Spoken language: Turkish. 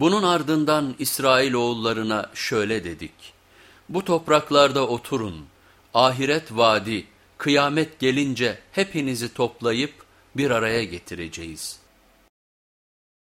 Bunun ardından İsrail oğullarına şöyle dedik. Bu topraklarda oturun, ahiret vadi, kıyamet gelince hepinizi toplayıp bir araya getireceğiz.''